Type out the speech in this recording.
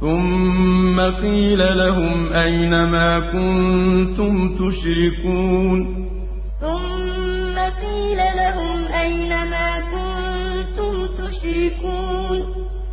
ثم قيل لهم أين ما كنتم تشركون؟ ثم قيل لهم أين ما كنتم تشركون؟